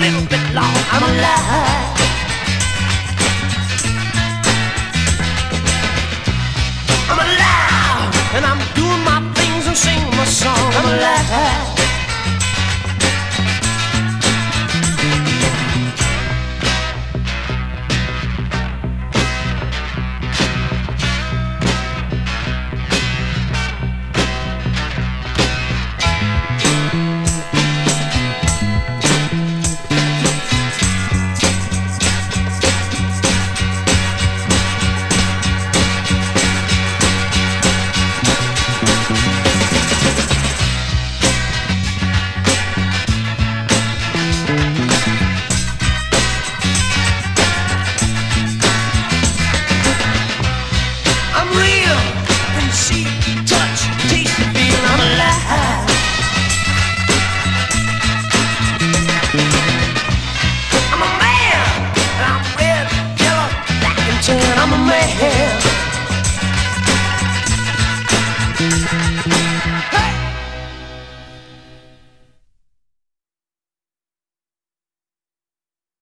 I'm alive. I'm alive, and I'm doing my things and singing my song. I'm alive. way.